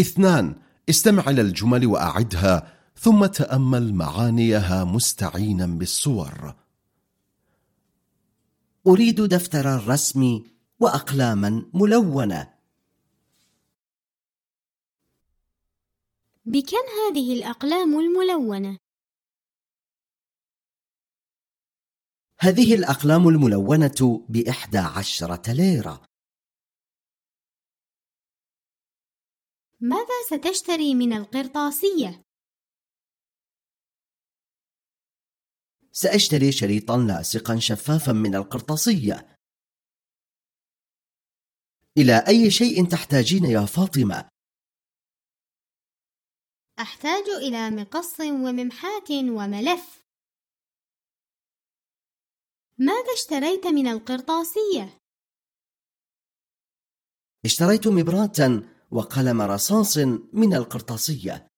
اثنان استمع إلى الجمل وأعدها ثم تأمل معانيها مستعينا بالصور. أريد دفتر الرسم وأقلاما ملونة. بكم هذه الأقلام الملونة؟ هذه الأقلام الملونة بإحدى عشرة ليرة. ماذا ستشتري من القرطاسية؟ سأشتري شريطا لاصقا شفافا من القرطاسية إلى أي شيء تحتاجين يا فاطمة؟ أحتاج إلى مقص وممحاة وملف ماذا اشتريت من القرطاسية؟ اشتريت مبراة وقلم رصاص من القرطاسية.